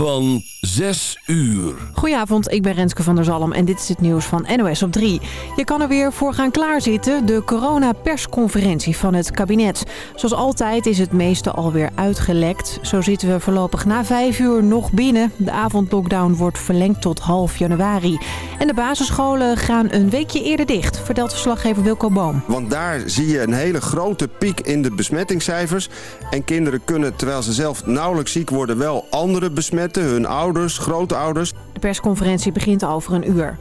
van 6 uur. Goedenavond, ik ben Renske van der Zalm en dit is het nieuws van NOS op 3. Je kan er weer voor gaan klaarzitten, de corona-persconferentie van het kabinet. Zoals altijd is het meeste alweer uitgelekt. Zo zitten we voorlopig na 5 uur nog binnen. De avondlockdown wordt verlengd tot half januari. En de basisscholen gaan een weekje eerder dicht, vertelt verslaggever Wilco Boom. Want daar zie je een hele grote piek in de besmettingscijfers. En kinderen kunnen, terwijl ze zelf nauwelijks ziek worden, wel anderen besmetten. Hun ouders, grootouders. De persconferentie begint over een uur.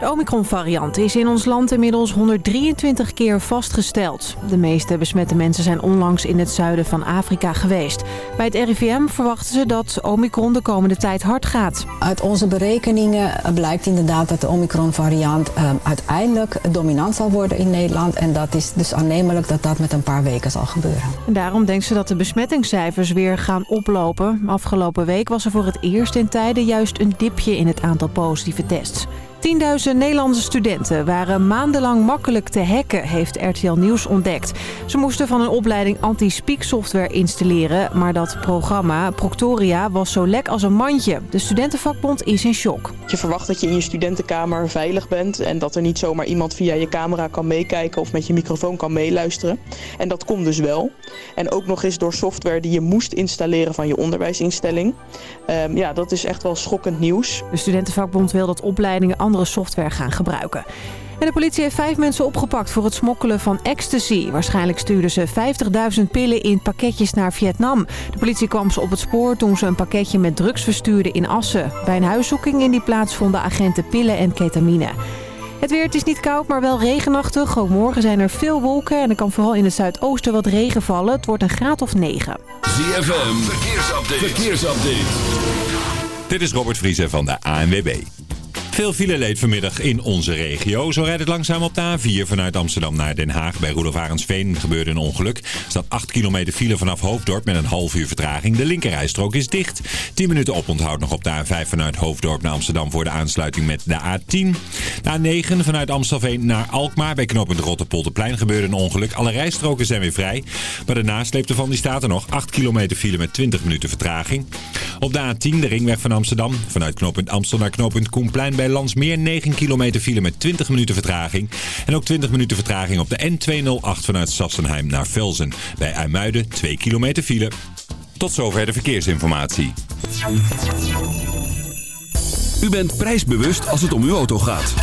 De Omicron-variant is in ons land inmiddels 123 keer vastgesteld. De meeste besmette mensen zijn onlangs in het zuiden van Afrika geweest. Bij het RIVM verwachten ze dat Omicron de komende tijd hard gaat. Uit onze berekeningen blijkt inderdaad dat de Omicron-variant uh, uiteindelijk dominant zal worden in Nederland. En dat is dus aannemelijk dat dat met een paar weken zal gebeuren. En daarom denkt ze dat de besmettingscijfers weer gaan oplopen. Afgelopen week was er voor het eerst in tijden juist een dipje in het aantal positieve tests. 10.000 Nederlandse studenten waren maandenlang makkelijk te hacken, heeft RTL Nieuws ontdekt. Ze moesten van een opleiding anti-speak software installeren, maar dat programma, Proctoria, was zo lek als een mandje. De studentenvakbond is in shock. Je verwacht dat je in je studentenkamer veilig bent en dat er niet zomaar iemand via je camera kan meekijken of met je microfoon kan meeluisteren. En dat komt dus wel. En ook nog eens door software die je moest installeren van je onderwijsinstelling. Um, ja, dat is echt wel schokkend nieuws. De studentenvakbond wil dat opleidingen andere software gaan gebruiken. En de politie heeft vijf mensen opgepakt voor het smokkelen van ecstasy. Waarschijnlijk stuurden ze 50.000 pillen in pakketjes naar Vietnam. De politie kwam ze op het spoor toen ze een pakketje met drugs verstuurden in Assen. Bij een huiszoeking in die plaats vonden agenten pillen en ketamine. Het weer, het is niet koud, maar wel regenachtig. Ook morgen zijn er veel wolken en er kan vooral in het zuidoosten wat regen vallen. Het wordt een graad of 9. ZFM, verkeersupdate. verkeersupdate. Dit is Robert Vriezen van de ANWB. Veel fileleed vanmiddag in onze regio. Zo rijdt het langzaam op de A4 vanuit Amsterdam naar Den Haag. Bij Roelof Arendsveen gebeurde een ongeluk. Er staat 8 kilometer file vanaf Hoofddorp met een half uur vertraging. De linkerrijstrook is dicht. 10 minuten oponthoud nog op de A5 vanuit Hoofddorp naar Amsterdam voor de aansluiting met de A10. De A9 vanuit Amstelveen naar Alkmaar. Bij knooppunt Rotterpolderplein gebeurde een ongeluk. Alle rijstroken zijn weer vrij. Maar de nasleep van die staat er nog 8 kilometer file met 20 minuten vertraging. Op de A10 de ringweg van Amsterdam. Vanuit knooppunt Amstel naar knooppunt Koenplein bij Landsmeer 9 kilometer file met 20 minuten vertraging. En ook 20 minuten vertraging op de N208 vanuit Sassenheim naar Velzen. Bij IJmuiden 2 kilometer file. Tot zover de verkeersinformatie. U bent prijsbewust als het om uw auto gaat.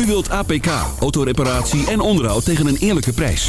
U wilt APK, autoreparatie en onderhoud tegen een eerlijke prijs.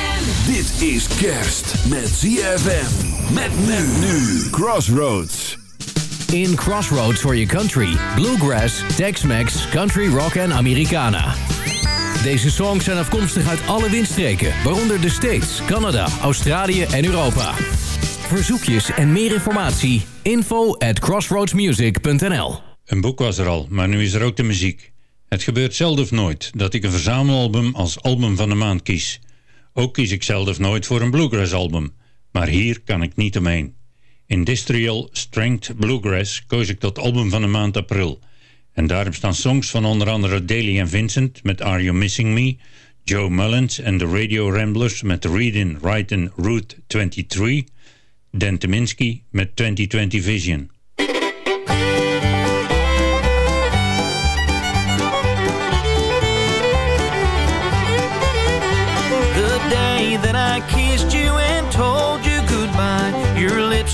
Dit is kerst met ZFM. Met men nu. Crossroads. In Crossroads for your country. Bluegrass, Tex-Mex, Country Rock en Americana. Deze songs zijn afkomstig uit alle windstreken, waaronder de States, Canada, Australië en Europa. Verzoekjes en meer informatie, info at crossroadsmusic.nl Een boek was er al, maar nu is er ook de muziek. Het gebeurt zelden of nooit dat ik een verzamelalbum als album van de maand kies. Ook kies ik zelden of nooit voor een bluegrass album, maar hier kan ik niet omheen. Industrial Strength Bluegrass koos ik tot album van de maand april. En daarop staan songs van onder andere Daly en Vincent met Are You Missing Me... Joe Mullins en de Radio Ramblers met Reading, Writing, Route 23... Dan Teminski met 2020 Vision.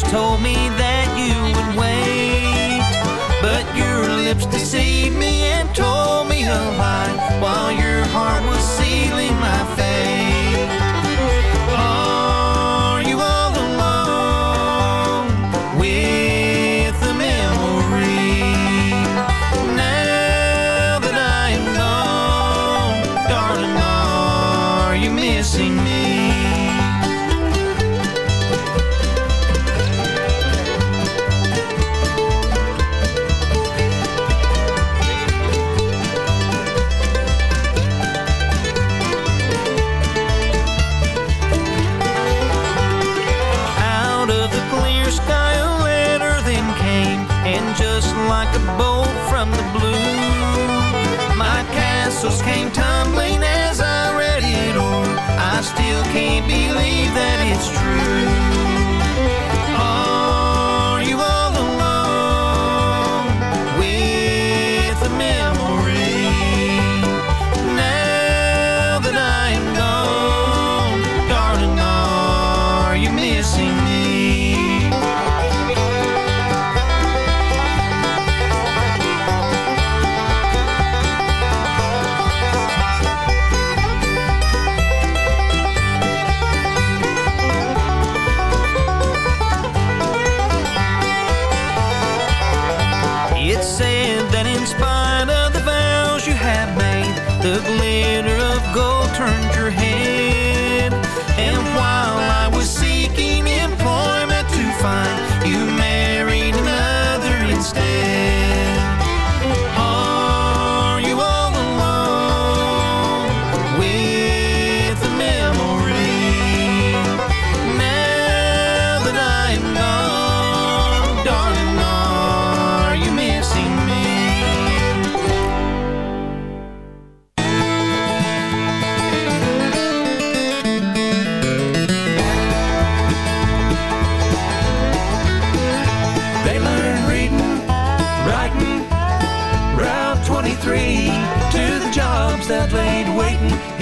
Told me that you would wait. But your lips deceived me and told me a lie like a bolt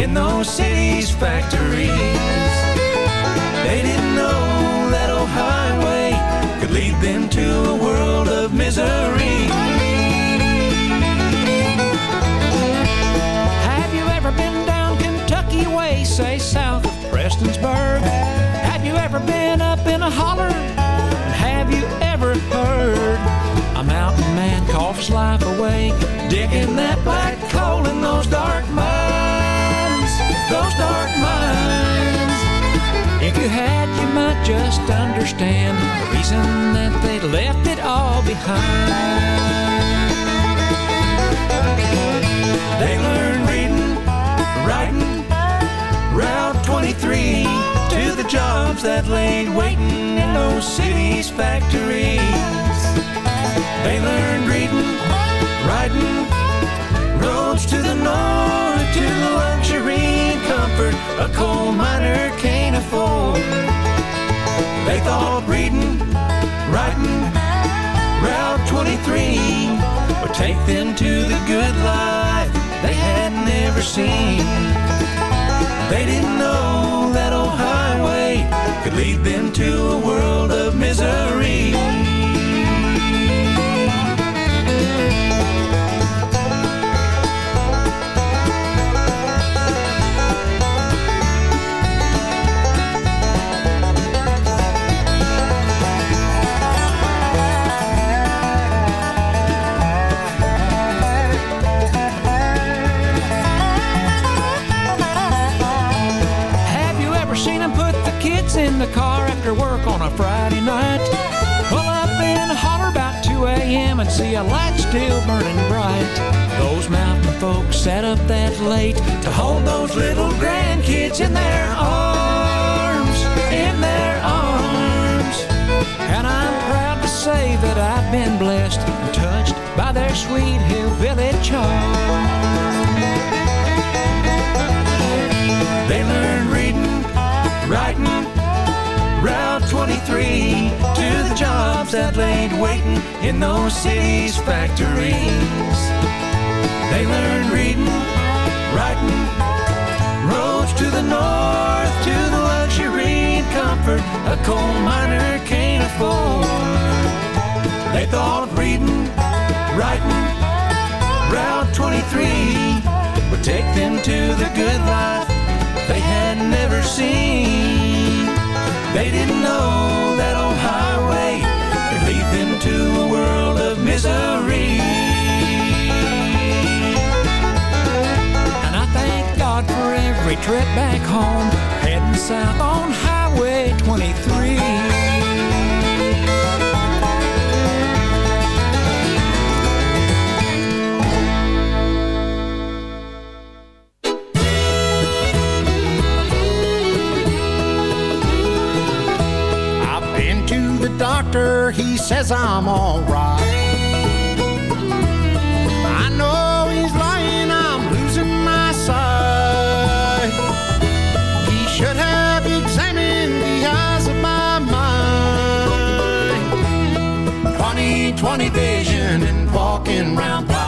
in those cities' factories. They didn't know that old highway could lead them to a world of misery. Have you ever been down Kentucky way, say south of Prestonsburg? Have you ever been up in a holler? And have you ever heard a mountain man cough his life away, digging that black coal in those dark just understand the reason that they left it all behind. They learn reading, writing, Route 23 to the jobs that laid waiting in those cities' factories. They learn reading, writing, roads to the north to the luxury and comfort a coal miner can't afford. They thought reading, writing, Route 23 would take them to the good life they had never seen. They didn't know that old highway could lead them to a world of misery. After work on a Friday night? Pull up in holler about 2 a.m. and see a light still burning bright. Those mountain folks sat up that late to hold those little grandkids in their arms, in their arms. And I'm proud to say that I've been blessed and touched by their sweet hillbilly charm. They learn reading, writing, 23 to the jobs that laid waiting in those cities' factories. They learn reading, writing, roads to the north to the luxury and comfort a coal miner can't afford. They thought reading, writing, Route 23 would take them to the good life they had never seen. They didn't know that old highway could lead them to a world of misery. And I thank God for every trip back home, heading south on Highway 23. doctor, he says I'm alright. I know he's lying, I'm losing my sight. He should have examined the eyes of my mind. Twenty-twenty vision and walking round.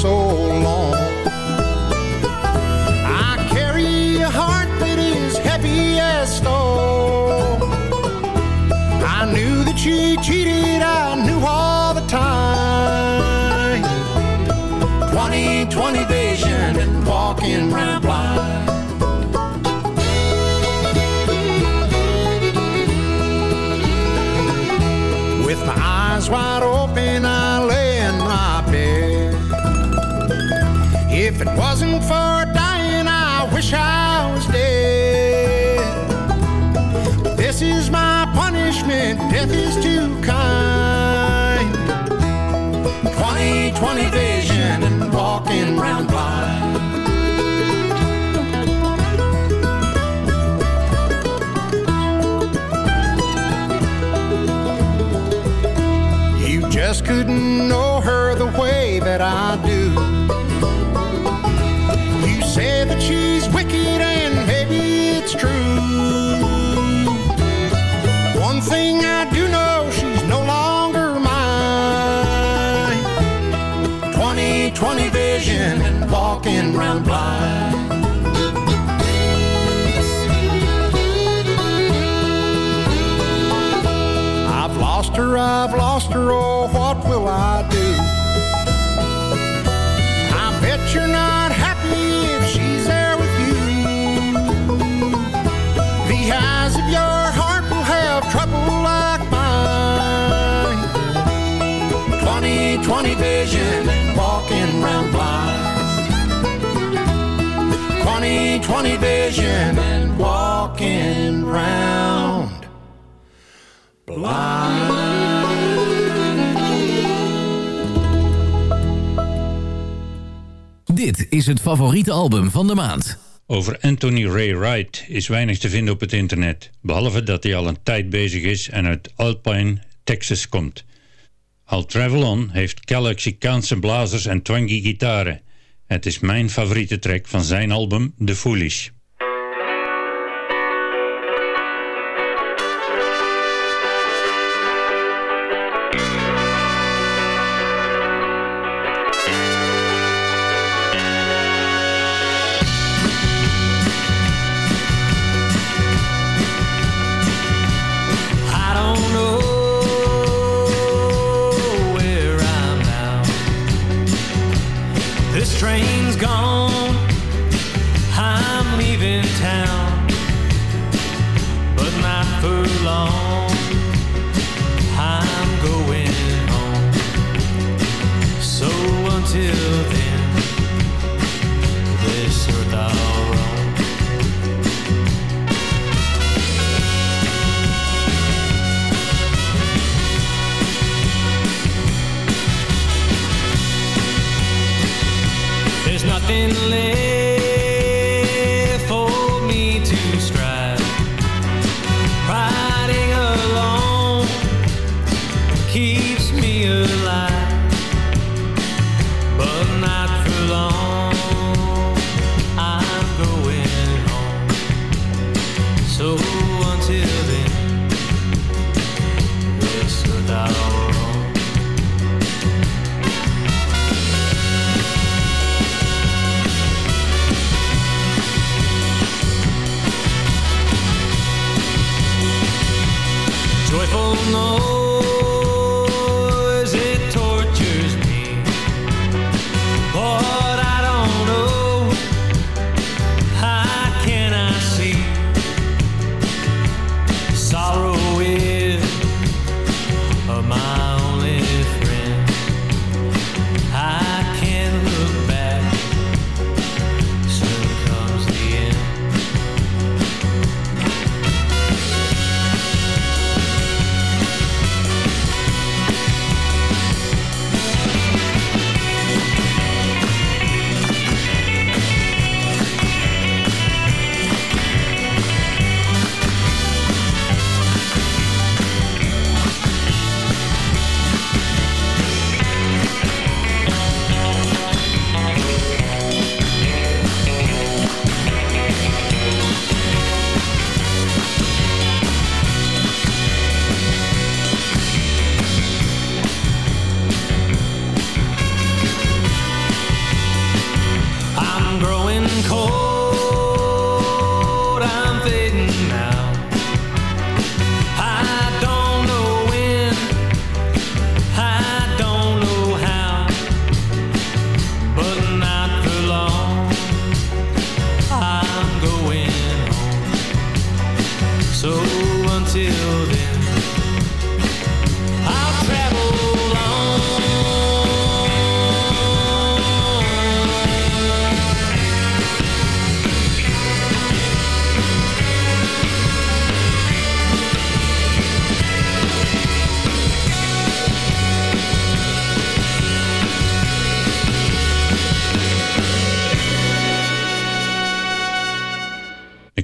So long. I carry a heart that is heavy as stone. I knew that she cheated, I knew all the time. 2020 vision and walking round blind. With my eyes wide open, I If it wasn't for dying, I wish I was dead. But this is my punishment, death is too kind. 2020 vision and walking round blind. You just couldn't know her the way that I do. Vision and walking round blind. I've lost her, I've lost her, oh, what will I do? I bet you're not 2020 vision and walking round blind. 2020 vision and walking round Dit is het favoriete album van de maand. Over Anthony Ray Wright is weinig te vinden op het internet. Behalve dat hij al een tijd bezig is en uit Alpine, Texas komt. Al Travel On heeft Calaxicaanse blazers en twangy gitaren. Het is mijn favoriete track van zijn album The Foolish. This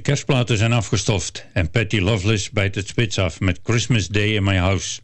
Kerstplaten zijn afgestoft en Patty Loveless bijt het spits af met Christmas Day in My House.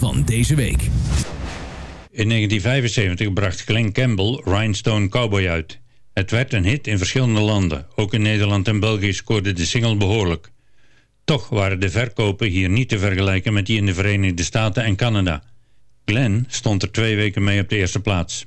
van deze week. In 1975 bracht Glenn Campbell Rhinestone Cowboy uit. Het werd een hit in verschillende landen. Ook in Nederland en België scoorde de single behoorlijk. Toch waren de verkopen hier niet te vergelijken met die in de Verenigde Staten en Canada. Glenn stond er twee weken mee op de eerste plaats.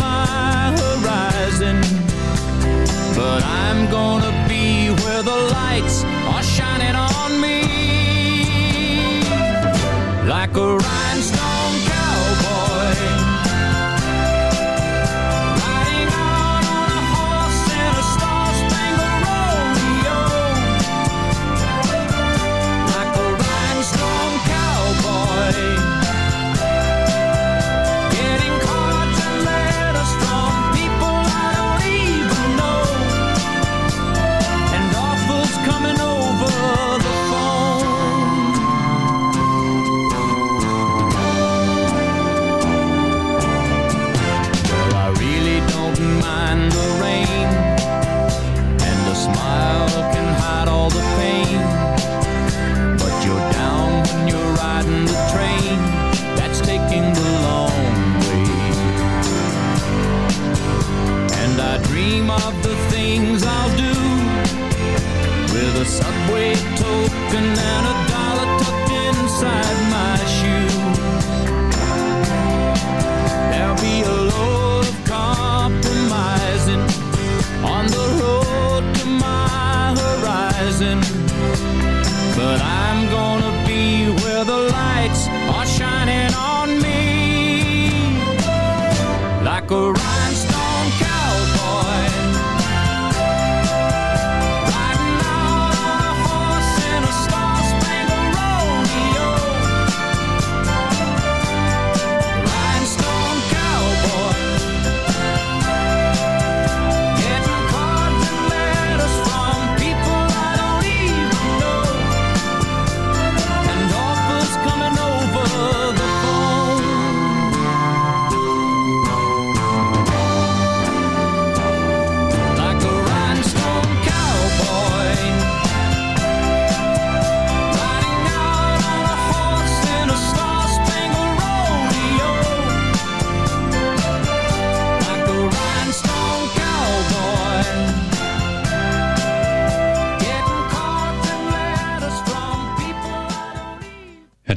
my horizon. But I'm gonna be where the lights are shining on me. Like a rhinestone.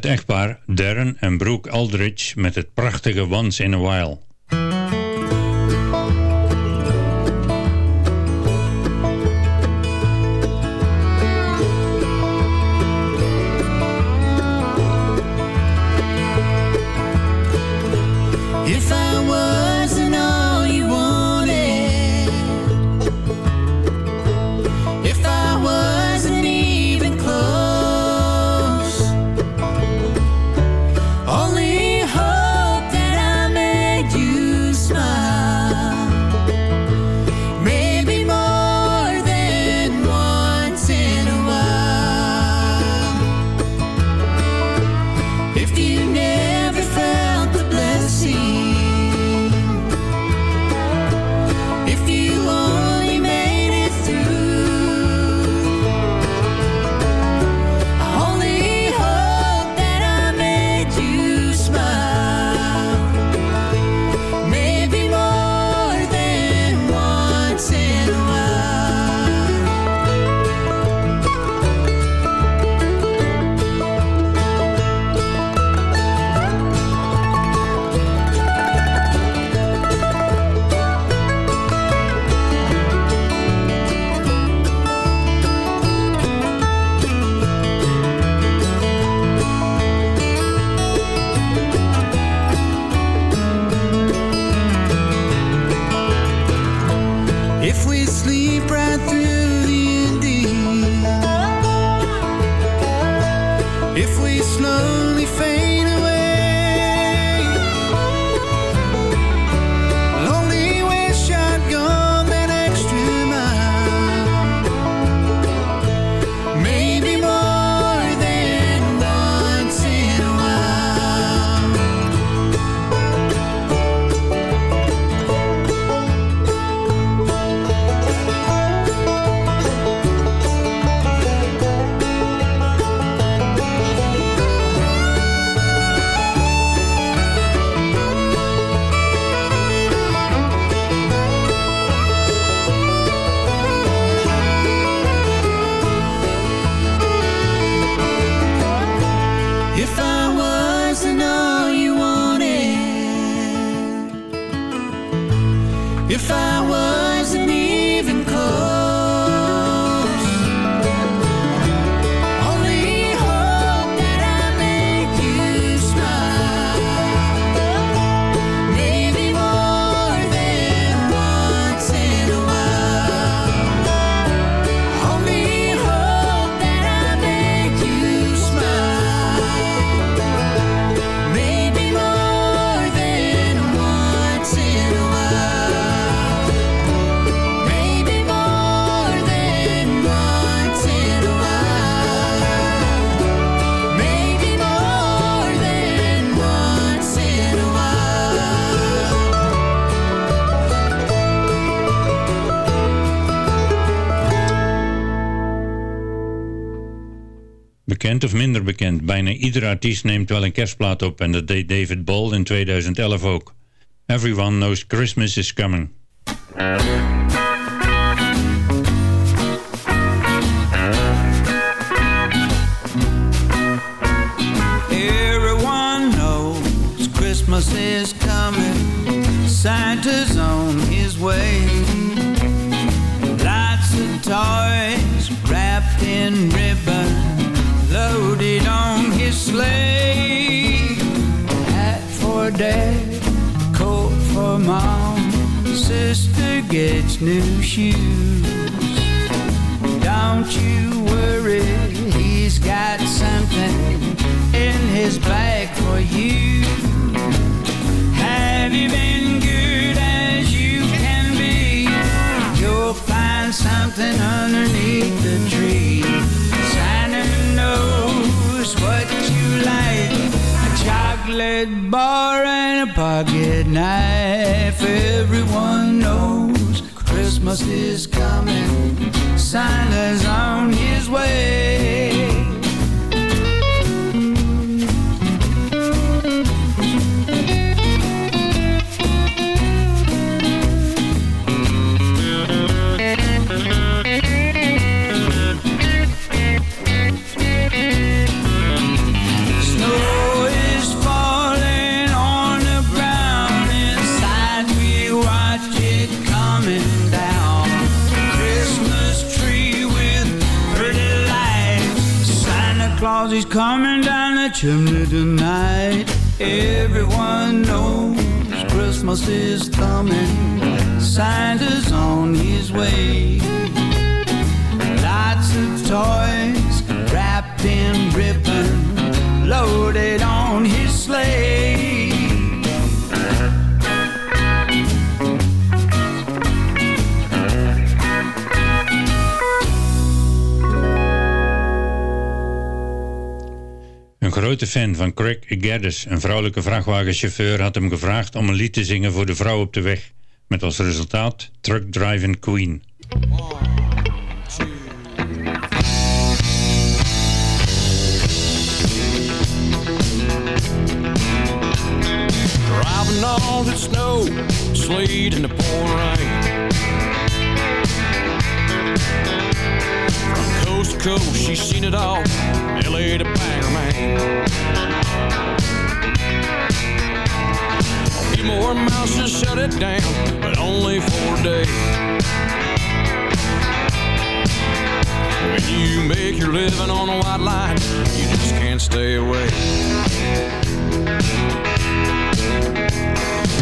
Het echtpaar Darren en Brooke Aldridge met het prachtige Once in a While. Bekend, bijna iedere artiest neemt wel een kerstplaat op en dat deed David Ball in 2011 ook. Everyone knows Christmas is coming. Gets new shoes. Don't you worry, he's got something in his bag for you. Have you been good as you can be? You'll find something underneath the tree. Santa knows what you like. A chocolate bar and a pocket knife. Everyone knows Christmas is coming. Santa's on his way. Chimney tonight. Everyone knows Christmas is coming. Santa's on his way. Lots of toys wrapped in ribbon, loaded on grote fan van Craig Geddes, een vrouwelijke vrachtwagenchauffeur, had hem gevraagd om een lied te zingen voor de vrouw op de weg. Met als resultaat Truck Driving Queen. Driving on the snow, sleet, and the. Coast to coast, she's seen it all. LA to Bangor, Maine. A few more miles to shut it down, but only for a day. When you make your living on a white line, you just can't stay away.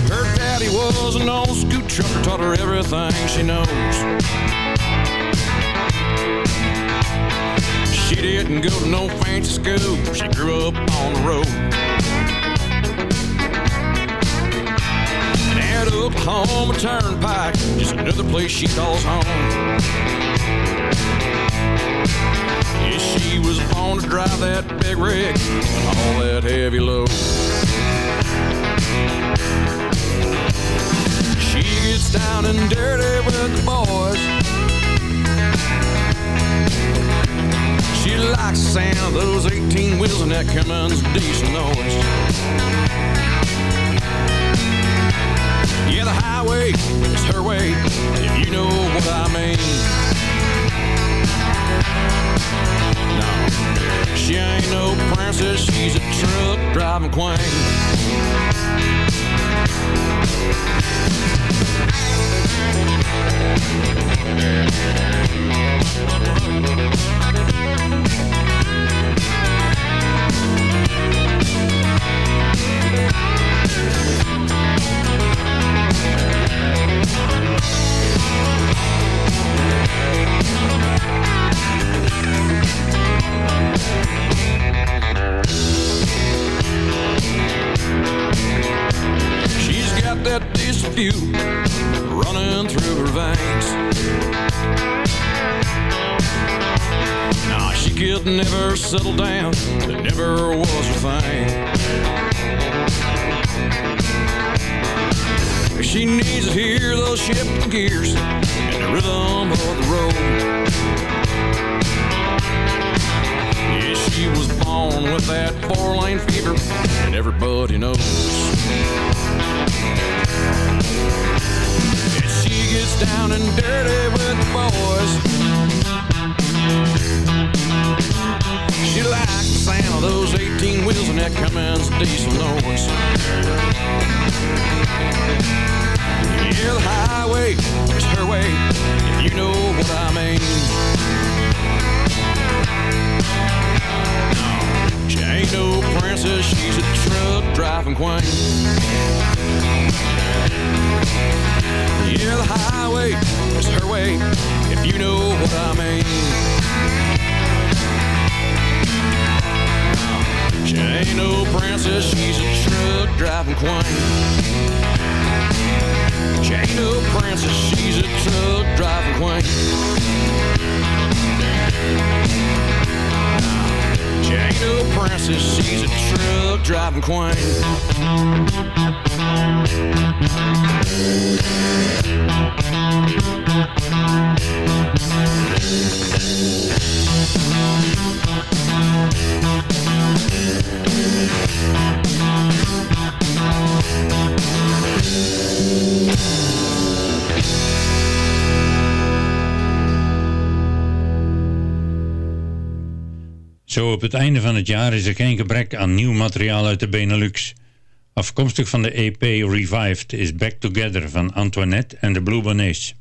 Her daddy was an old school trucker, taught her everything she knows. She didn't go to no fancy school, she grew up on the road. And at Oklahoma Turnpike, just another place she calls home. Yeah, she was born to drive that big rig and all that heavy load. She gets down and dirty with the boys. She likes the sound of those 18 wheels and that Cummins diesel noise. Yeah, the highway is her way, if you know what I mean. No, she ain't no princess, she's a truck driving queen. She's got that diesel running through her veins. Nah, she could never settle down. It never was her thing. She needs to hear those shifting gears and the rhythm of the road. Yeah, she was born with that four-lane fever, and everybody knows. Yeah, she gets down and dirty with the boys. She likes the sound of those 18 wheels and that Cummins diesel noise. Yeah, the highway is her way, if you know what I mean. She ain't no princess, she's a truck driving queen. Yeah, the highway is her way, if you know what I mean. She ain't no princess, she's a truck driving queen. She ain't no princess, she's a truck driving queen. No princess, she's a truck driving queen. Zo op het einde van het jaar is er geen gebrek aan nieuw materiaal uit de Benelux. Afkomstig van de EP Revived is Back Together van Antoinette en de Blue Bonnets.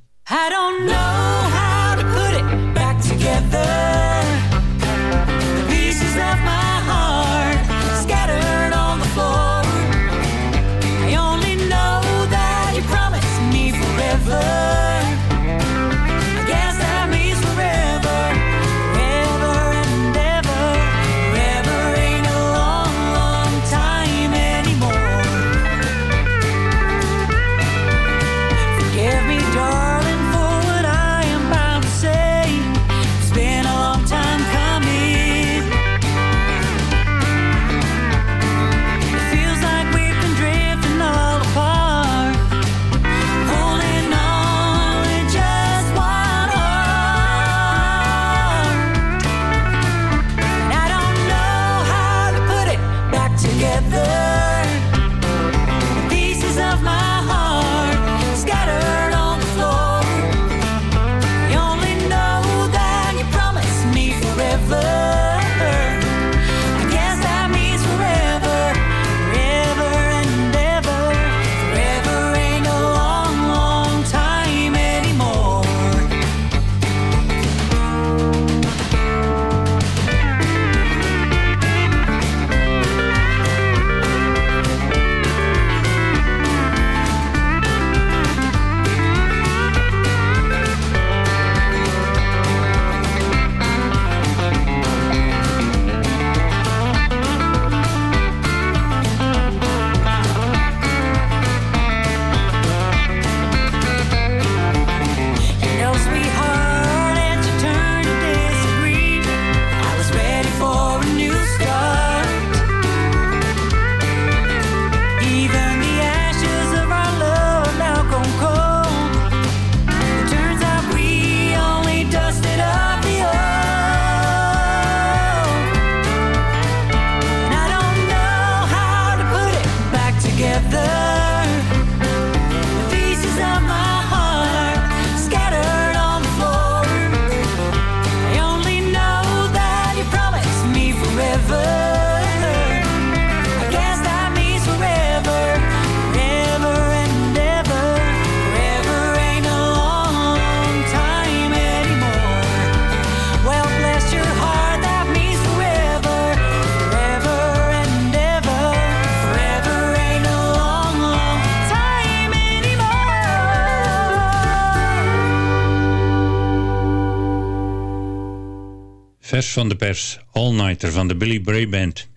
van de pers. All-Nighter van de Billy Bray Band.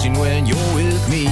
amazing when you're with me.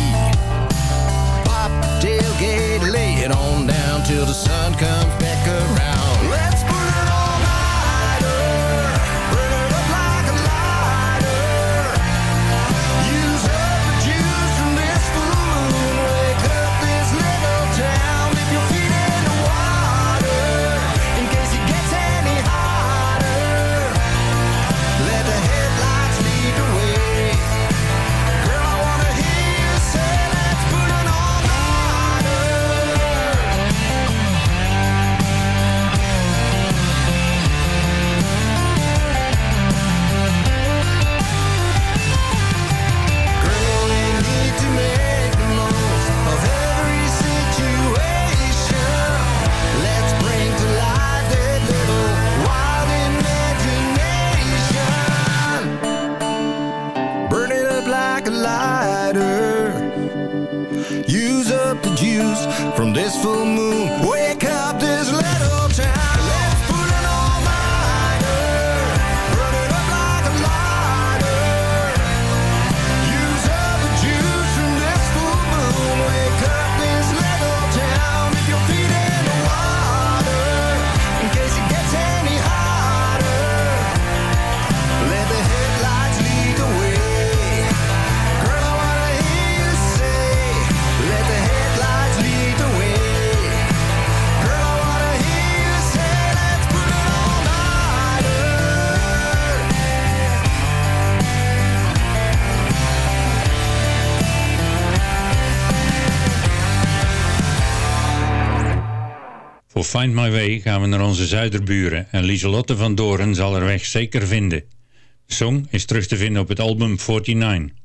Find My Way gaan we naar onze zuiderburen en Lieselotte van Doren zal er weg zeker vinden. De song is terug te vinden op het album 49.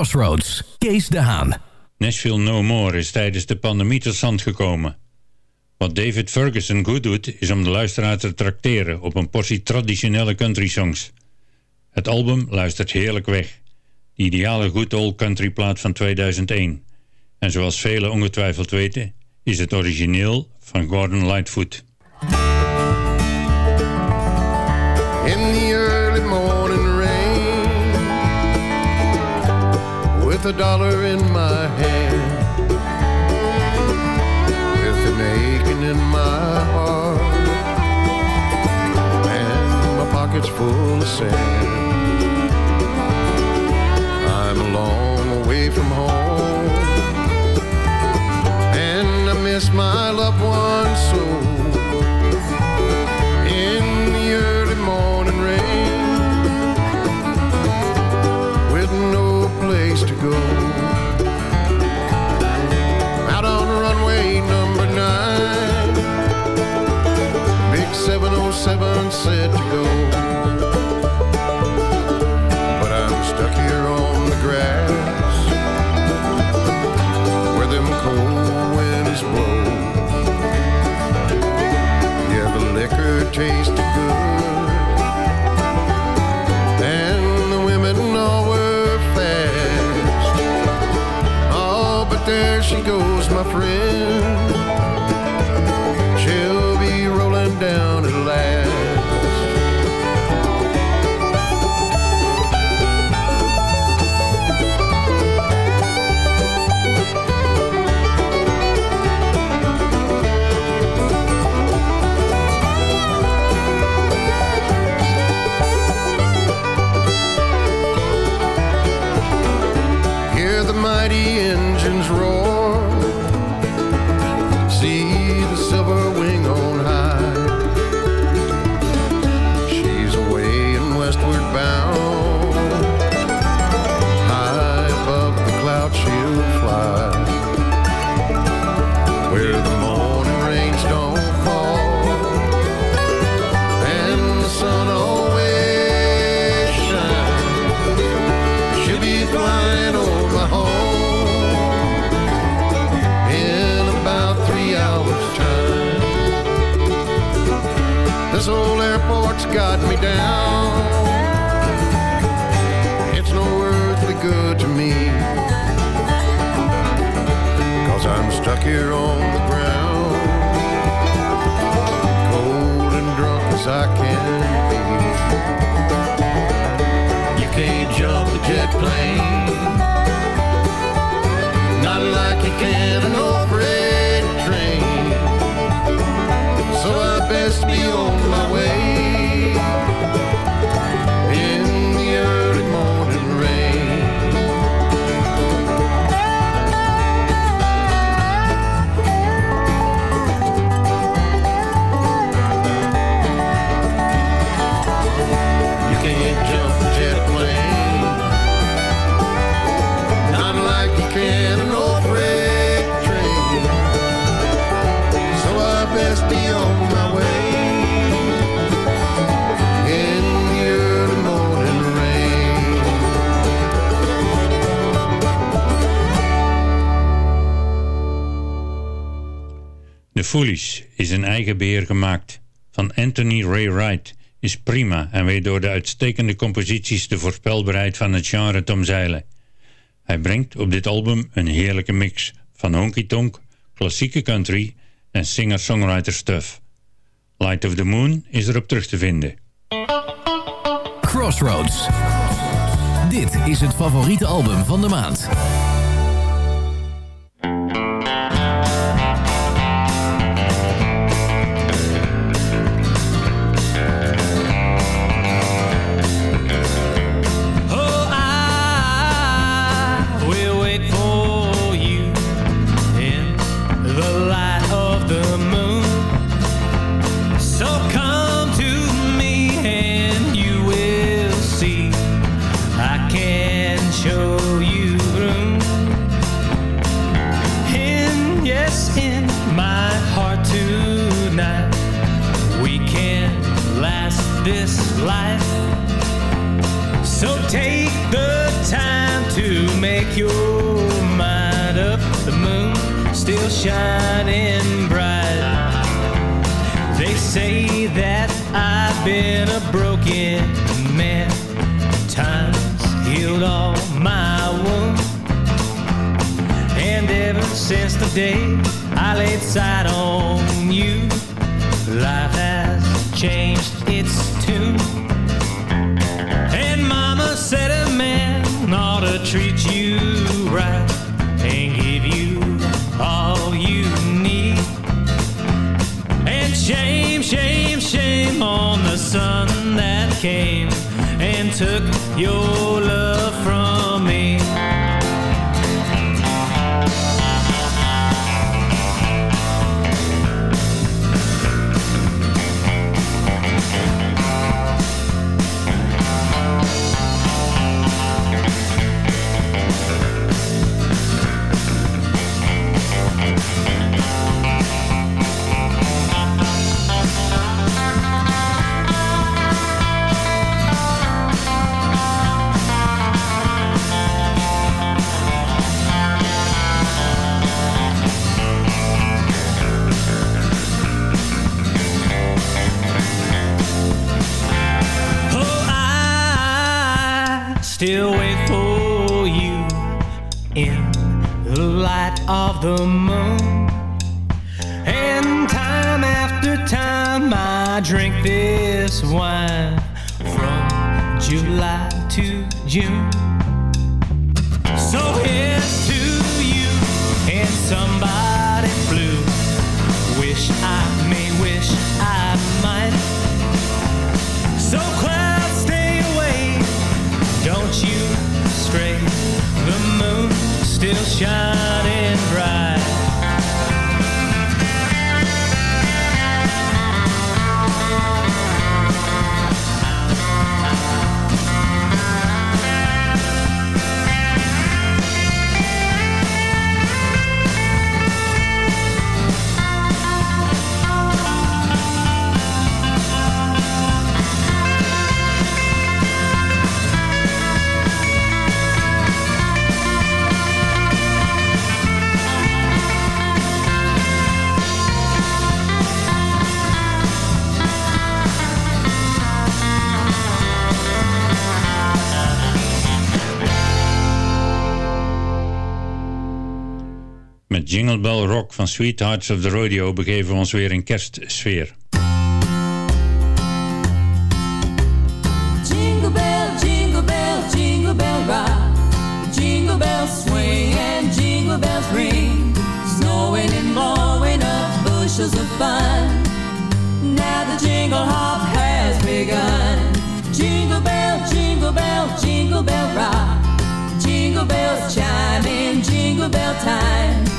Crossroads, Kees de Haan. Nashville No More is tijdens de pandemie tot stand gekomen. Wat David Ferguson goed doet, is om de luisteraar te trakteren op een portie traditionele country songs. Het album luistert heerlijk weg. De ideale good old country plaat van 2001. En zoals velen ongetwijfeld weten, is het origineel van Gordon Lightfoot. in the with a dollar in my hand. With an aching in my heart. And my pockets full of sand. I'm a long way from home. And I miss my loved ones so go. Out on runway number nine, big 707 said to go. Friend. Foolish is een eigen beheer gemaakt. Van Anthony Ray Wright is prima en weet door de uitstekende composities de voorspelbaarheid van het genre te omzeilen. Hij brengt op dit album een heerlijke mix van honky-tonk, klassieke country en singer-songwriter stuff. Light of the Moon is erop terug te vinden. Crossroads. Dit is het favoriete album van de maand. Shining bright. They say that I've been a broken man. Time's healed all my wounds. And ever since the day I laid sight on you, life has changed its came and took your love still wait for you in the light of the moon. And time after time, I drink this wine from July to June. So here's to you and somebody still shining Rock van Sweethearts of the Rodeo begeven we ons weer in kerstsfeer. Jingle bell, jingle bell, jingle bell rock. Jingle bells swing and jingle bells ring. Snowing and blowing up bushels of fun. Now the jingle hop has begun. Jingle bell, jingle bell, jingle bell rock. Jingle bells chime in jingle bell time.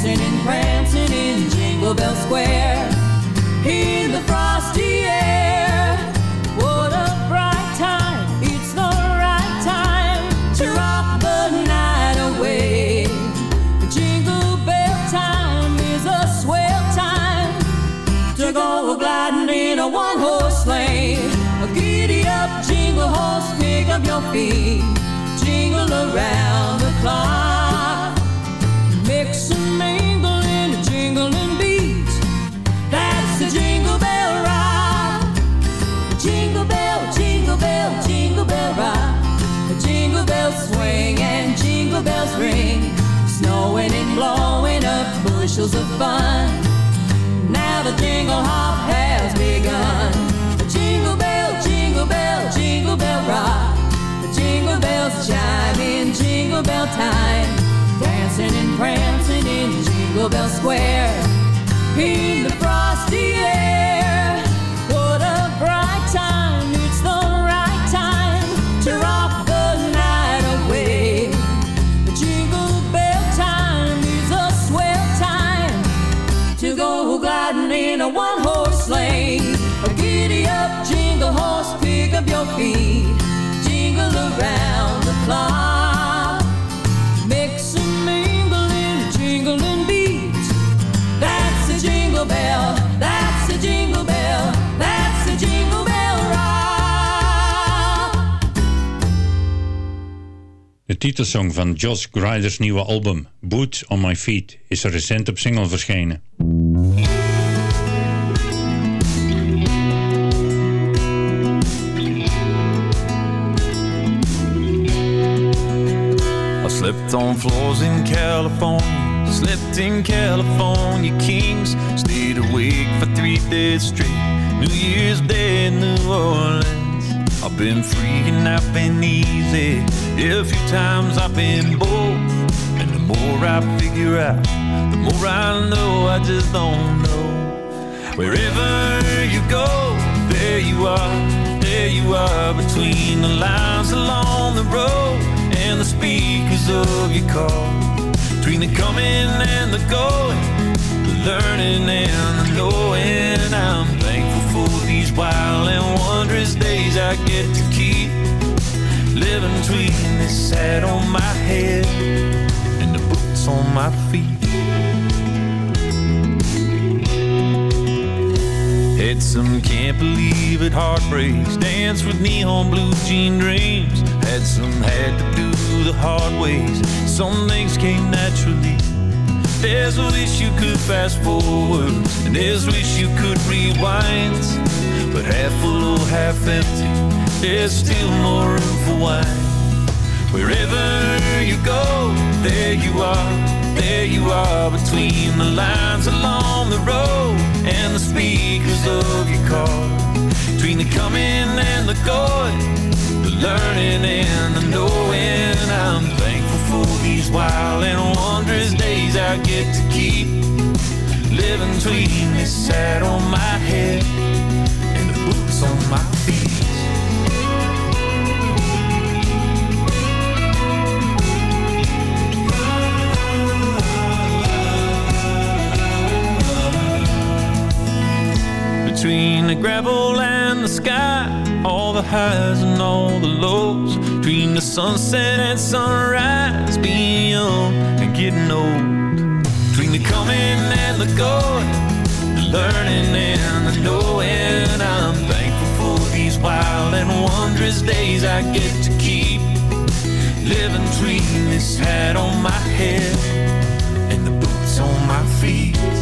Dancing and prancing in Jingle Bell Square. In bushels of fun. Now the jingle hop has begun. Jingle bell, jingle bell, jingle bell rock. The jingle bells chime in jingle bell time. Dancing and prancing in Jingle Bell Square. In the frosty air. Titelsong van Josh Griders nieuwe album Boots on My Feet is recent op single verschenen. I slept on floors in California, slept in California Kings, stayed awake for three days straight. New Year's Day in New Orleans. I've been free and I've been easy. A few times I've been both. And the more I figure out, the more I know I just don't know. Wherever you go, there you are, there you are between the lines along the road and the speakers of your car. Between the coming and the going, the learning and the knowing. I'm thankful for these wild and wondrous days I get to keep. Living between this hat on my head and the boots on my feet. Had some can't believe it heartbreaks. Dance with neon blue jean dreams. Had some had to do the hard ways. Some things came naturally. There's a wish you could fast forward, and there's a wish you could rewind. But half full or half empty, there's still more room for wine. Wherever you go, there you are, there you are between the lines along the road and the speakers of your car. Between the coming and the going, the learning and the knowing. I'm thankful for these wild and wondrous days I get to keep. Living between this hat on my head and the boots on my feet. Between the gravel and the sky, all the highs and all the lows. Between the sunset and sunrise, being young and getting old. Between the coming and the going, the learning and the knowing. I'm thankful for these wild and wondrous days I get to keep. Living between this hat on my head and the boots on my feet.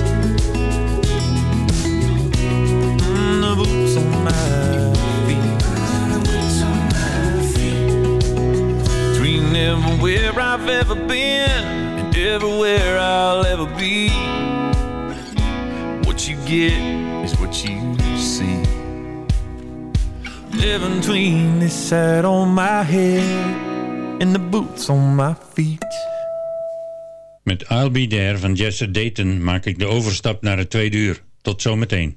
Hat on my head and the boots on my feet. Met I'll Be There van Jesse Dayton maak ik de overstap naar het tweede uur. Tot zometeen.